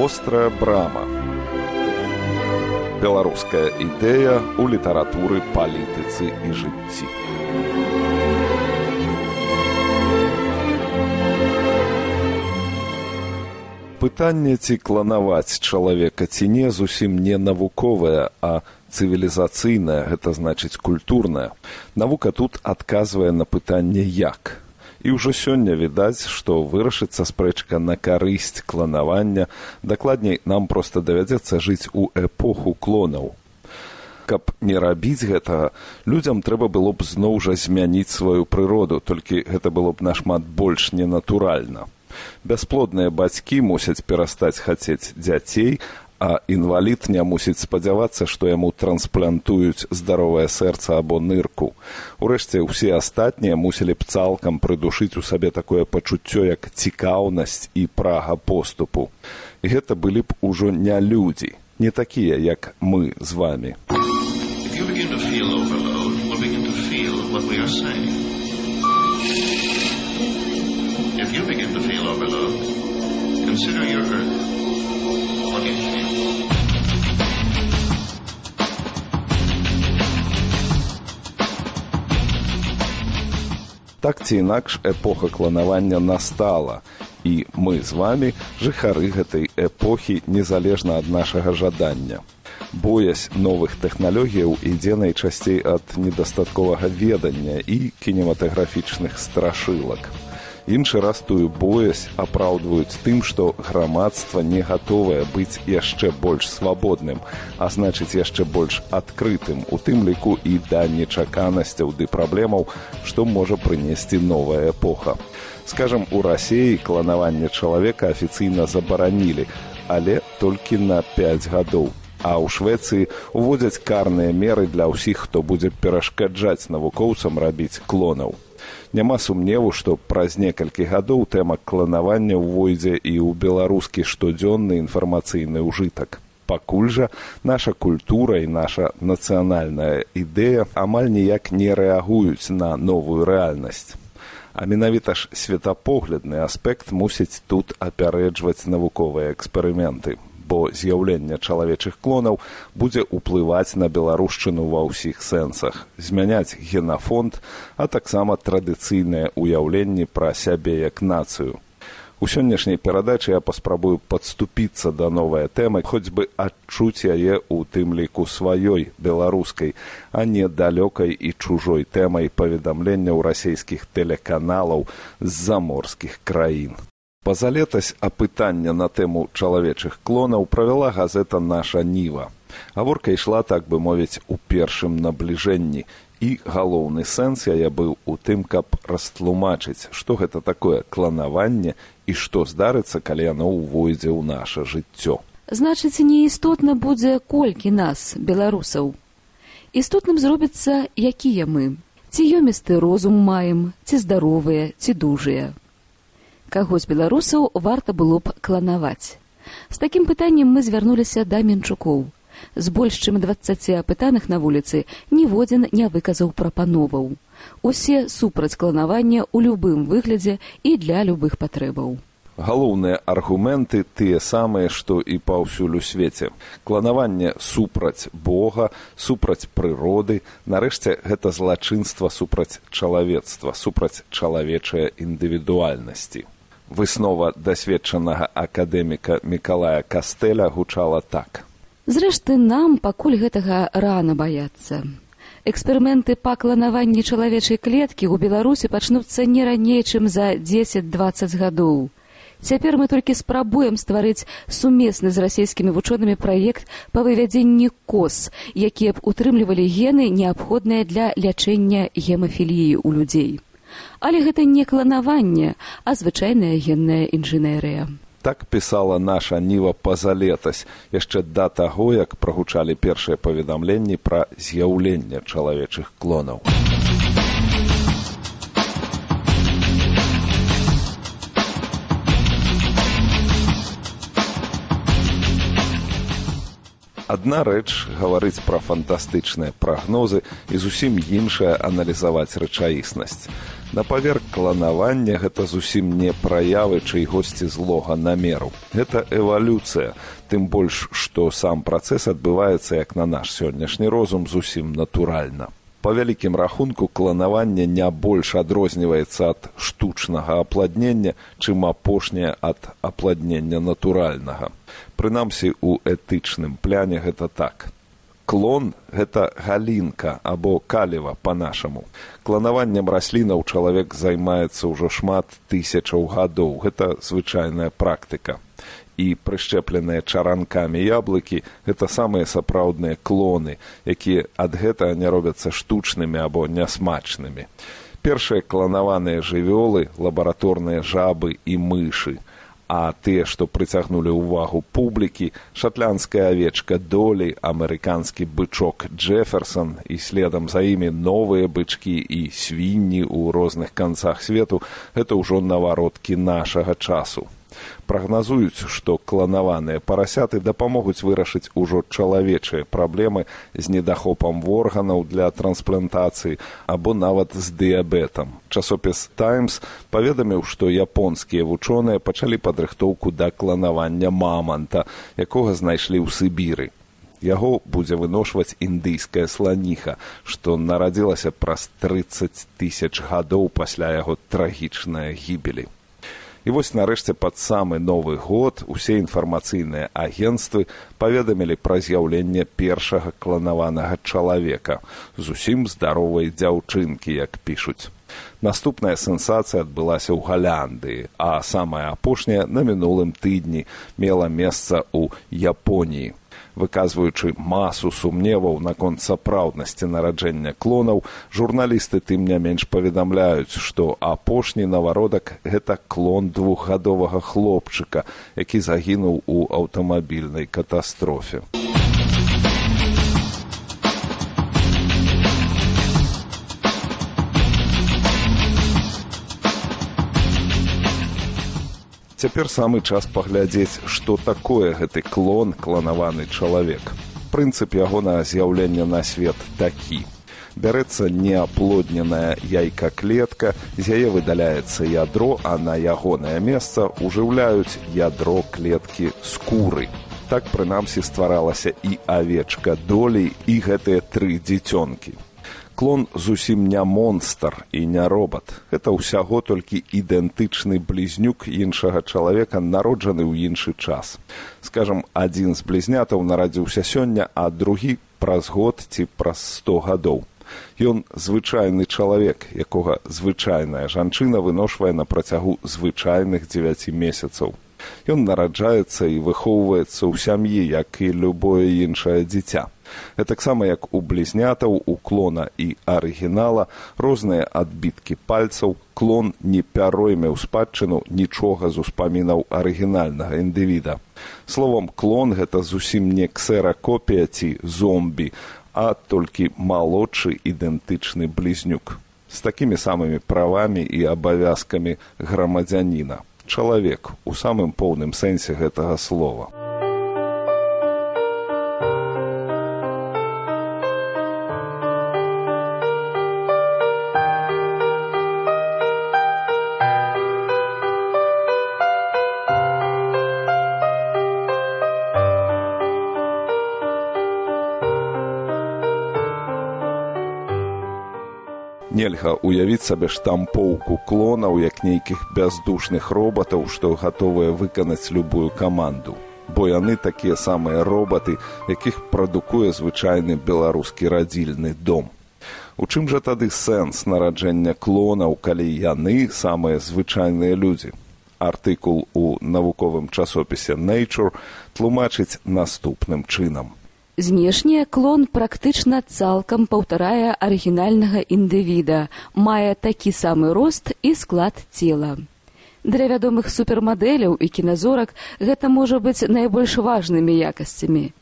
вострая брама. Беларуская ідэя ў літаратуры палітыцы і жыцці. Пытанне ці кланаваць чалавека ці не зусім не навуковае а цывілізацыйнае гэта значыць культурная навука тут адказвае на пытанне як і ўжо сёння відаць што вырашыцца спрэчка на карысць кланавання. Дакладней нам проста давядзецца жыць у эпоху клонаў. Каб не рабіць гэтага людзям трэба было б зноў жа змяніць сваю прыроду толькі гэта было б нашмат больш ненатуральна. Бясплодныя бацькі мусяць перастаць хацець дзяцей а інвалід не мусіць спадзявацца, што яму трансплантуюць здаровае сэрца або нырку. Урэшце ўсе астатнія мусілі б цалкам прыдушыць у сабе такое пачуццё як цікаўнасць і прага поступу. Гэта былі б ужо не людзі, не такія, як мы з вами. If you begin to feel overload, consider your Так ці інакш эпоха кланавання настала, і мы з вами жыхары гэтай эпохі незалежна ад нашага жадання. Боязь новых тэхналогіяў ідзе найчасцей ад недастатковага ведання і кінематаграфічных страшылак іншы раз тую боязь апраўдваюць тым што грамадства не гатовае быць яшчэ больш свабодным а значыць яшчэ больш адкрытым у тым ліку і да нечаканасцяў ды праблемаў што можа прынесці новая эпоха. Скажам у рассеі кланаванне чалавека афіцыйна забаранілі але толькі на пяць гадоў. А ў швецыі уводзяць карныя меры для ўсіх хто будзе перашкаджаць навукоўцам рабіць клонаў няма сумневу што праз некалькі гадоў тэма кланавання ўвойдзе і ў беларускі штодзённы інфармацыйны ўжытак. Пакуль жа наша культура і наша нацыянальная ідэя амаль ніяк не рэагуюць на новую рэальнасць. А менавіта ж светапоглядны аспект мусіць тут апярэджваць навуковыя эксперыменты бо з'яўленне чалавечых клонаў будзе ўплываць на беларушчыну ва ўсіх сэнсах. Змяняць генафонд а таксама традыцыйныя ўяўленні пра сябе як нацыю. У сённяшняй перадачы я паспрабую падступіцца да новай тэмы хоць бы адчуць яе ў тым ліку сваёй беларускай а не далёкай і чужой тэмай паведамленняў расійскіх тэлеканалаў з заморскіх краін Пазалетась апытання на тэму чалавечых клонаў правяла газета наша ніва. Гаворка ішла так бы мовіць у першым набліжэнні і галоўны сэнс яе быў у тым, каб растлумачыць, што гэта такое кланаванне і што здарыцца, калі яно ўвойдзе ў наша жыццё. Значыць, неістотна будзе колькі нас, беларусаў. Істотным зробіцца, якія мы. Ці ёмісты розум маем, ці здаровыя, ці дужыя каго з беларусаў варта было б кланаваць. З такім пытаннем мы звярнуліся да менчукоў. З больш чым дваццаці апытаных на вуліцы ніводзін не выказаў прапановаў. Усе супраць кланавання ў любым выглядзе і для любых патрэбаў. Галоўныя аргументы тыя самыя, што і паўсюль у свеце. Кланаванне супраць Бога, супраць прыроды, нарэшце гэта злачынства супраць чалавецтва, супраць чалавечай індывідуальнасці выснова дасведчанага акадэміка мікалая кастэля гучала так. Зрэшты нам пакуль гэтага рана баяцца. Эксперыменты па кланаванні чалавечай клеткі ў беларусі пачнуцца не раней чым за дзесяць двадцать гадоў. Цяпер мы толькі спрабуем стварыць сумесны з расійскімі вучонымі праект па вывядзенні кос якія б утрымлівалі гены неабходныя для лячэння гемафіліі ў людзей але гэта не кланаванне а звычайная генная інжынерыя. Так пісала наша ніва пазалетась. Яшчэ да таго як прагучалі першыя паведамленні пра з'яўленне чалавечых клонаў. Адна рэч гаварыць пра фантастычныя прагнозы і зусім іншая аналізаваць рэчаіснасць На паверх кланавання гэта зусім не праявы чыйгосьці злога намеру. Гэта эвалюцыя, тым больш, што сам працэс адбываецца як на наш сённяшні розум зусім натуральна. Па вялікім рахунку кланаванне не больш адрозніваецца ад штучнага апладнення, чым апошняе ад апладнення натуральнага. Прынамсі у этычным пляне гэта так клон гэта галінка або калева па-нашаму. Кланаваннем раслінаў чалавек займаецца ўжо шмат тысячаў гадоў. Гэта звычайная практыка. І прышчэпленыя чаранкамі яблыкі гэта самыя сапраўдныя клоны, якія ад гэтага не робяцца штучнымі або нясмачнымі. Першыя кланаваныя жывёлы, лабараторныя жабы і мышы а тыя, што прыцягнулі ўвагу публікі, шатлянская авечка долі, амерыканскі бычок Джеферсон і следам за імі новыя бычкі і свінні ў розных канцах свету гэта ўжо навароткі нашага часу прагназуюць што кланаваныя парасяты дапамогуць вырашыць ужо чалавечыя праблемы з недахопам органаў для трансплантацыі або нават з дыябетам. Часопіс таймс паведаміў што японскія вучоныя пачалі падрыхтоўку да кланавання маманта якога знайшлі ў сыбіры яго будзе выношваць індыйская сланіха што нарадзілася праз трыццаць тысяч гадоў пасля яго трагічнай гібелі І вось нарэшце пад самы новы год усе інфармацыйныя агенцтвы паведамілі пра з'яўленне першага кланаванага чалавека зусім здаровай дзяўчынкі, як пішуць. Наступная сенсацыя адбылася ў галляндыі, а самая апошняя на мінулым тыдні мела месца ў Японіі выказваючы масу сумневаў наконт сапраўднасці нараджэння клонаў журналісты тым не менш паведамляюць што апошні навародак гэта клон двухгадовага хлопчыка які загінуў у аўтамабільнай катастрофе. Цяпер самы час паглядзець, што такое гэты клон кланаваны чалавек. Прынцып ягонага з'яўлення на свет такі. Бярэцца неаплодненая яйка-клетка, з яе выдаляецца ядро, а на ягонае месца ўжыўляюць ядро клеткі скуры. Так прынамсі стваралася і авечка долей і гэтыя тры дзіцёнкі клон зусім не монстр і не робот это ўсяго толькі ідэнтычны блізнюк іншага чалавека народжаны ў іншы час. Скажем адзін з блізнятаў нарадзіўся сёння а другі праз год ці праз сто гадоў. Ён звычайны чалавек якога звычайная жанчына выношвае на працягу звычайных дзевяці месяцаў. Ён нараджаецца і выхоўваецца ў сям'і як і любое іншае дзіця гэтаксама як у блізнятаў у клона і арыгінала розныя адбіткі пальцаў клон не пяройме ў спадчыну нічога з успамінаў арыгінальнага індывіда словом клон гэта зусім не ксеракопія ці зомбі а толькі малодшы ідэнтычны блізнюк з такімі самымі правамі і абавязкамі грамадзяніна чалавек у самым поўным сэнсе гэтага слова. Нельга уявіць сабе штампоўку клонаў як нейкіх бяздушных робатаў што гатовыя выканаць любую каманду. Бо яны такія самыя робаты якіх прадукуе звычайны беларускі радзільны дом. У чым жа тады сэнс нараджэння клонаў калі яны самыя звычайныя людзі? Артыкул у навуковым часопісе nature тлумачыць наступным чынам Знешне клон практычна цалкам паўтарае арыгінальнага індывіда, мае такі самы рост і склад цела. Для вядомых супермадэляў і кіназорак гэта можа быць найбольш важнымі якасцямі.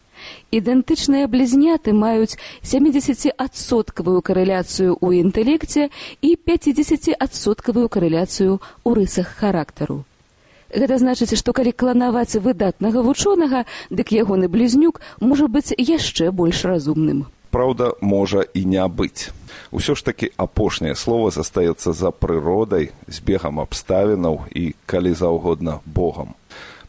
Ідэнтычныя блізняты маюць 70адсоткавую карэляцыю ў інтэлекце і 50адсоткавую карэляцыю ў рысах характару. Гэта значыць, што калі кланаваць выдатнага вучонага, дык ягоны блізнюк можа быць яшчэ больш разумным. Праўда, можа і не быць. Усё ж такі апошняе слово застаецца за прыродай, з бегам абставінаў і калі заўгодна Богам.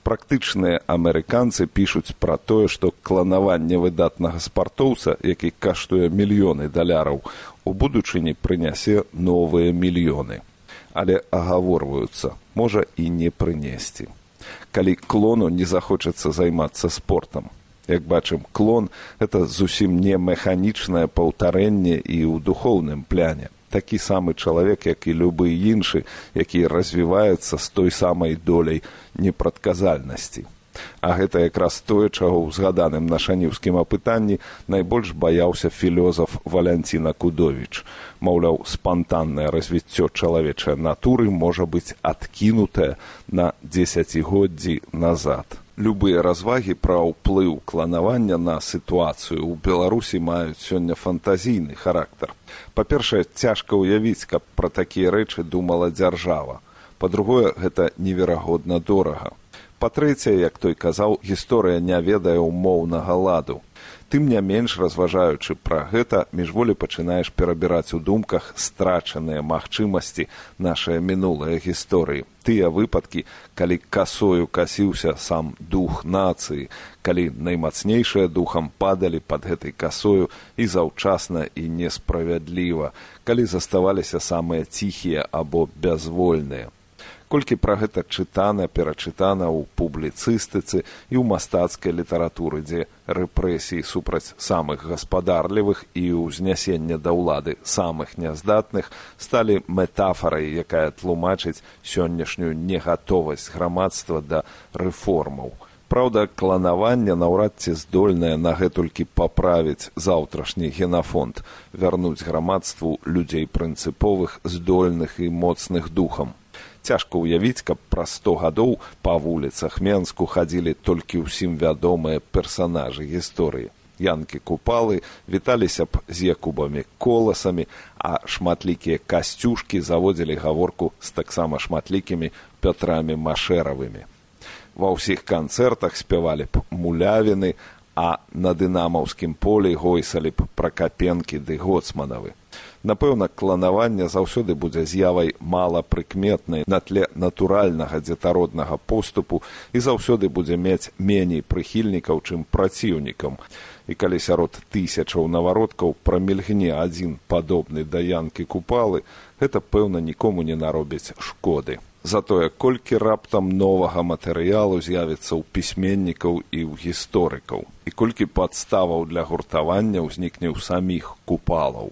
Практычныя амерыканцы пішуць пра тое, што кланаванне выдатнага спартоўца, які каштуе мільёны даляраў, у будучыні прынясе новыя мільёны. Але агаворваюцца, можа і не прынесці. Калі клону не захочацца займацца спортам. Як бачым клон это зусім не механічнае паўтарэнне і ў духоўным пляне. Такі самы чалавек як і любы іншы які развіваецца з той самай доляй непрадказальнасці а гэта якраз тое чаго ў згаданым нашаніўскім апытанні найбольш баяўся філёзаф валянціна кудовіч маўляў спантаннае развіццё чалавечай натуры можа быць адкінутае на дзесяцігоддзі назад. Любыя развагі пра ўплыў кланавання на сітуацыю ў беларусі маюць сёння фантазійны характар. Па-першае цяжка ўявіць каб пра такія рэчы думала дзяржава. Па-другое гэта неверагодна дорага па-трэцяе як той казаў гісторыя не ведае умоўнага ладу. Тым не менш разважаючы пра гэта міжволі пачынаеш перабіраць у думках страчаныя магчымасці нашай мінулыя гісторыі. Тыя выпадкі калі касою касіўся сам дух нацыі калі наймацнейшыя духам падалі под гэтай касою і заўчасна і несправядліва калі заставаліся самыя ціхія або бязвольныя колькі пра гэта чытана перачытана ў публіцыстыцы і ў мастацкай літаратуры дзе рэпрэсіі супраць самых гаспадарлівых і ўзнясення да ўлады самых няздатных сталі метафарай якая тлумачыць сённяшнюю негатовасць грамадства да рэформаў. Праўда, кланаванне наўрад ці здольнае нагэтулькі паправіць заўтрашні генафонд, вярнуць грамадству людзей прынцыповых, здольных і моцных духам цяжка ўявіць каб праз сто гадоў па вуліцах менску хадзілі толькі ўсім вядомыя персанажы гісторыі. Янкі купалы віталіся б з якубамі коласамі а шматлікія касцюшкі заводзілі гаворку з таксама шматлікімі пятрамі машэравымі. Ва ўсіх канцэртах спявалі б мулявіны а на дынамаўскім полі гойсалі б пракапенкі ды гоцманавы Напэўна, кланаванне заўсёды будзе з'явай малапрыкметнай на тле натуральнага дзетароднага поступу і заўсёды будзе мець меней прыхільнікаў, чым праціўнікам. І калі сярод тысячаў навародкаў прамільгне адзін падобны да янкі купалы, гэта пэўна нікому не наробіць шкоды. Затое колькі раптам новага матэрыялу з'явіцца ў пісьменнікаў і ў гісторыкаў, і колькі падставаў для гуртавання ўзнікне ў саміх купалаў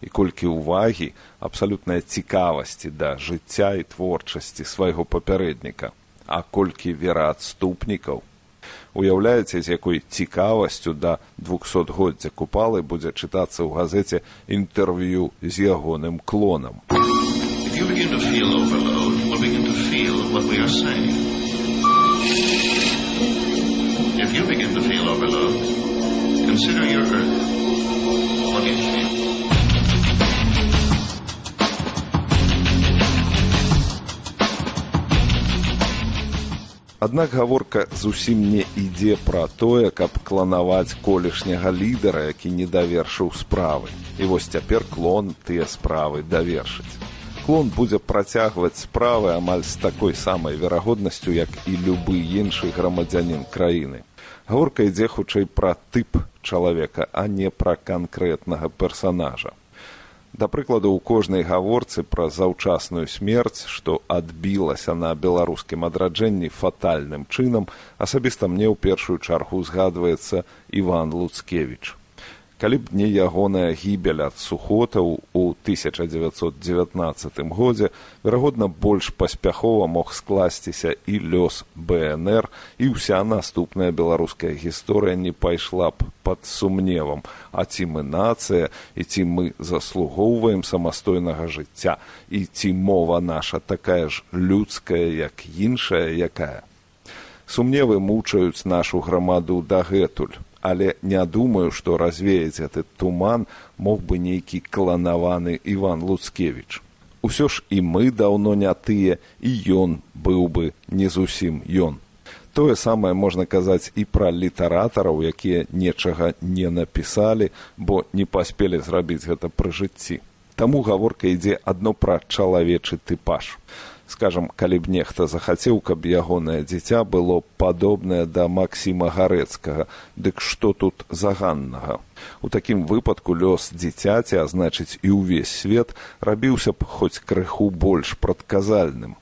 і колькі ўвагі абсалютнай цікавасці да жыцця і творчасці свайго папярэдніка. А колькі вераадступнікаў. Уяўляеце з якой цікавасцю да двухсотгоддзя купалы будзе чытацца ў газеце інтэрв'ю з ягоным клонам. If you begin to feel overload, consider your earth. Аднак гаворка зусім не ідзе пра тое, каб кланаваць колішняга лідара, які не давершыў справы. І вось цяпер клон тыя справы давершыць. Клон будзе працягваць справы амаль з такой самай верагоднасцю, як і любы іншы грамадзянін краіны. Гаворка ідзе хутчэй пра тып чалавека, а не пра канкрэтнага персанажа да прыкладу у кожнай гаворцы пра заўчасную смерць што адбілася на беларускім адраджэнні фатальным чынам асабіста мне ў першую чаргу узгадваецца иван луцкевич калі б не ягоная гібель ад сухотаў у 1919 годзе верагодна больш паспяхова мог скласціся і лёс бнр і ўся наступная беларуская гісторыя не пайшла б под сумневам. А ці мы нацыя і ці мы заслугоўваем самастойнага жыцця і ці мова наша такая ж людская як іншая якая? Сумневы мучаюць нашу грамаду дагэтуль але не думаю што развеяць гэты туман мог бы нейкі кланаваны иван луцкевич усё ж і мы даўно не тыя і ён быў бы не зусім ён. Тое самае можна казаць і пра літаратараў, якія нечага не напісалі, бо не паспелі зрабіць гэта пры жыцці. Таму гаворка ідзе адно пра чалавечы тыпаж скажам калі б нехта захацеў каб ягонае дзіця было падобнае да максіма гарэцкага. Дык што тут заганнага? У такім выпадку лёс дзіцяці а значыць і ўвесь свет рабіўся б хоць крыху больш прадказальным.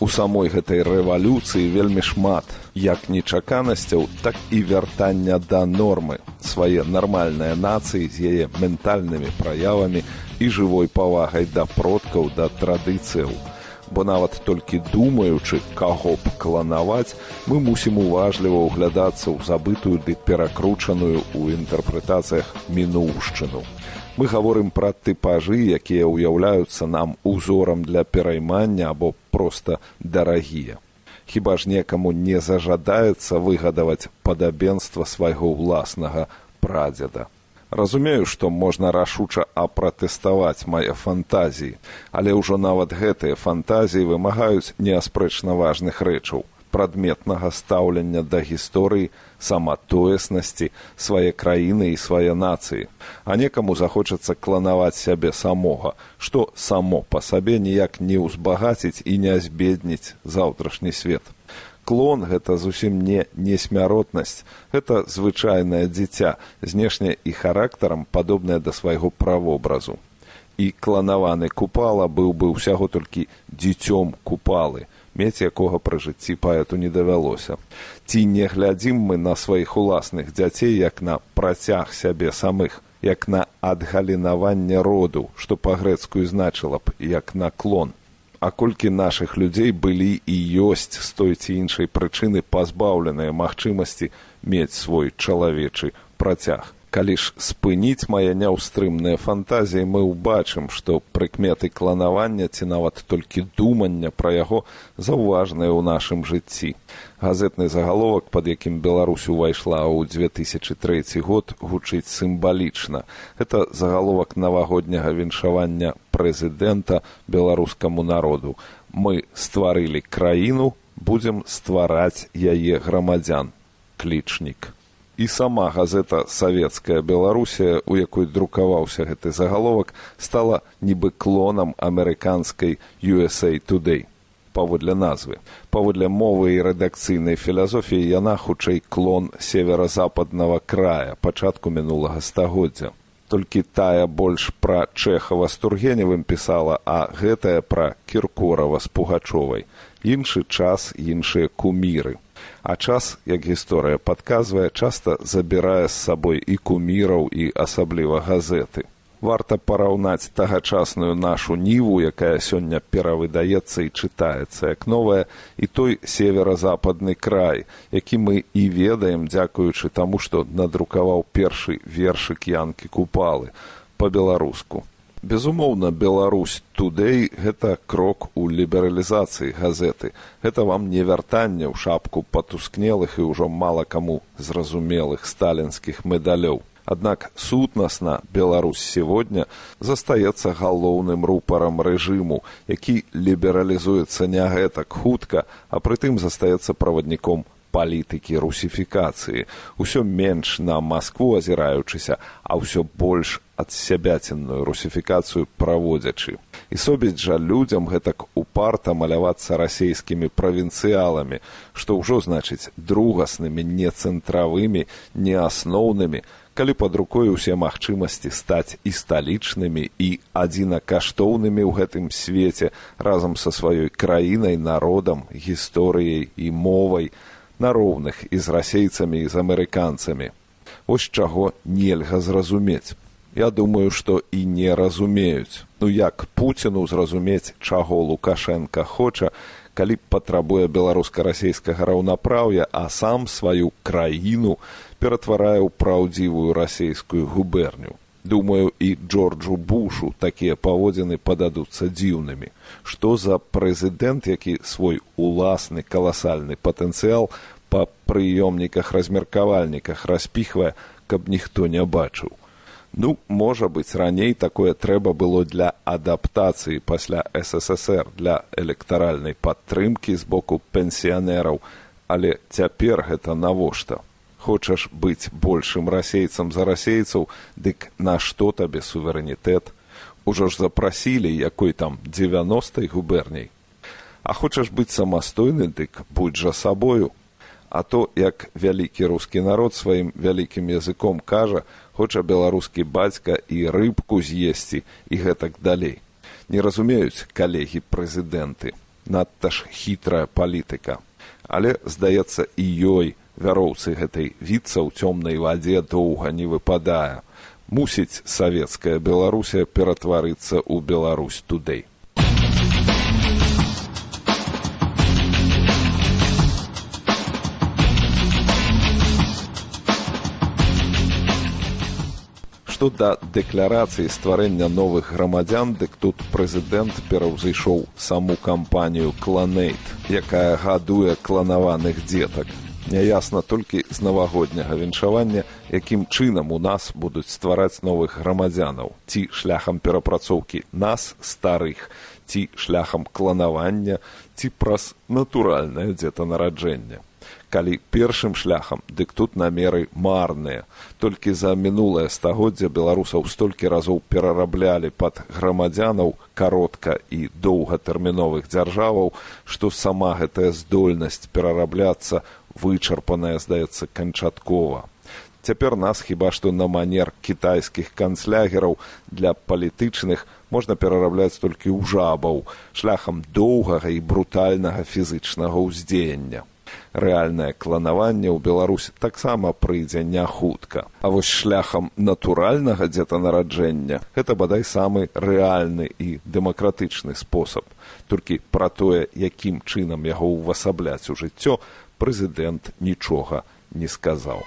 У самой гэтай рэвалюцыі вельмі шмат як нечаканасцяў так і вяртання да нормы. Свае нармальныя нацыі з яе ментальнымі праявамі і жывой павагай да продкаў да традыцыяў. Бо нават толькі думаючы каго б кланаваць мы мусім уважліва ўглядацца ў забытую ды перакручаную ў інтэрпрэтацыях мінуўшчыну. Мы гаворым пра тыпажы якія ўяўляюцца нам узорам для пераймання або проста дарагія хіба ж некаму не зажадаецца выгадаваць падабенства свайго ўласнага прадзеда? Разумею што можна рашуча апратэставаць мае фантазіі але ўжо нават гэтыя фантазіі вымагаюць неаспрэчна важных рэчаў прадметнага стаўлення да гісторыі саматоеснасці свае краіны і свае нацыі. А некаму захочацца кланаваць сябе самога што само па сабе ніяк не ўзбагаціць і не збедніць заўтрашні свет. Клон гэта зусім не несмяротнасць гэта звычайнае дзіця знешне і характарам падобнае да свайго правобразу. І кланаваны купала быў бы ўсяго толькі дзіцём купалы мець якога пры жыцці паэту не давялося. Ці не глядзім мы на сваіх уласных дзяцей як на працяг сябе самых, як на адгалінаванне роду, што па-грэцкую значыла б як наклон. А колькі нашых людзей былі і ёсць з той ці іншай прычыны пазбаўленыя магчымасці мець свой чалавечы працяг калі ж спыніць мае няўстрымныя фантазіі мы ўбачым што прыкметы кланавання ці нават толькі думання пра яго заўважныя ў нашым жыцці. Газетны загаловак пад якім беларусь увайшла ў 2003 год гучыць сімвалічна. Это загаловак навагодняга віншавання прэзідэнта беларускаму народу. Мы стварылі краіну будзем ствараць яе грамадзян клічнік і сама газета савецкая беларусія у якой друкаваўся гэты загаловак стала нібы клонам амерыканскай usa today паводле назвы паводле мовы і рэдакцыйнай філасофіі яна хутчэй клон северо-западнага края пачатку мінулага стагоддзя. Толькі тая больш пра чэхава з тургеневым пісала а гэтая пра кіркорава з пугачовай. Іншы час іншыя куміры а час як гісторыя падказвае часта забірае з сабой і куміраў і асабліва газеты. Варта параўнаць тагачасную нашу ніву якая сёння перавыдаецца і чытаецца як новая і той северо-западны край які мы і ведаем дзякуючы таму што надрукаваў першы вершык янкі купалы па-беларуску безумоўна беларусь тудэй гэта крок у лібералізацыі газеты. Гэта вам не вяртанне ў шапку патускнелых і ўжо мала каму зразумелых сталінскіх медалёў. Аднак сутнасна беларусь сегодня застаецца галоўным рупарам рэжыму які лібералізуецца не гэтак хутка а прытым застаецца правадніком палітыкі русіфікацыі. Ўсё менш на москву азіраючыся а ўсё больш ад сябяцінную русіфікацыю праводзячы. І собіць жа людзям гэтак упарта малявацца расійскімі правінцыяламі што ўжо значыць другаснымі не цэнтравымі не асноўнымі калі пад рукой усе магчымасці стаць і сталічнымі і адзінакаштоўнымі ў гэтым свеце разам са сваёй краінай народам гісторыяй і мовай на роўных і з расейцамі і з амерыканцамі. Вось чаго нельга зразумець. Я думаю, што і не разумеюць. Ну як Пуціну зразумець, чаго Лукашенко хоча, калі патрабуе беларуска-расейскага раўнапраўя, а сам сваю краіну ператварае ў праўдзівую расійскую губерню думаю і джорджу бушу такія паводзіны пададуцца дзіўнымі. Што за прэзідэнт які свой уласны каласальны патэнцыял па прыёмніках размеркавальніках распіхвае каб ніхто не бачыў. Ну, можа быць, раней такое трэба было для адаптацыі пасля ССР для электаральнай падтрымкі з боку пенсіянераў, але цяпер гэта навошта? Хочаш быць большым расейцам за расейцаў, дык нашто табе суверэнітэт? Ужо ж запрасілі якой там 90-й губерняй. А хочаш быць самастойны, дык будь жа сабою. А то, як вялікі рускі народ сваім вялікім языком кажа, хоча беларускі бацька і рыбку з'есці і гэтак далей. Не разумеюць калегі прэзідэнты, надта ж хітрая палітыка. Але, здаецца, і ёй вяроўцы гэтай віцца ў цёмнай вадзе доўга не выпадае. Мусіць савецкая Беларусія ператварыцца ў Беларусь тудэй. што да дэкларацыі стварэння новых грамадзян, дык тут прэзідэнт пераўзышоў саму кампанію кланейт, якая гадуе кланаваных дзетак. Няясна толькі з навагодняга віншавання, якім чынам у нас будуць ствараць новых грамадзянаў, ці шляхам перапрацоўкі нас старых, ці шляхам кланавання, ці праз натуральнае дзетанараджэнне. Калі першым шляхам дык тут намеры марныя. Толькі за мінулае стагоддзя беларусаў столькі разоў перараблялі пад грамадзянаў каротка і доўгатэрміновых дзяржаваў што сама гэтая здольнасць перарабляцца вычарпаная здаецца канчаткова. Цяпер нас хіба што на манер кітайскіх канцлягераў для палітычных можна перарабляць толькі ў жабаў шляхам доўгага і брутальнага фізычнага ўздзеяння. Рэальнае кланаванне ў беларусі таксама прыйдзе не хутка а вось шляхам натуральнага дзетанараджэння гэта бадай самы рэальны і дэмакратычны спосаб. Толькі пра тое якім чынам яго ўвасабляць у жыццё прэзідэнт нічога не сказаў.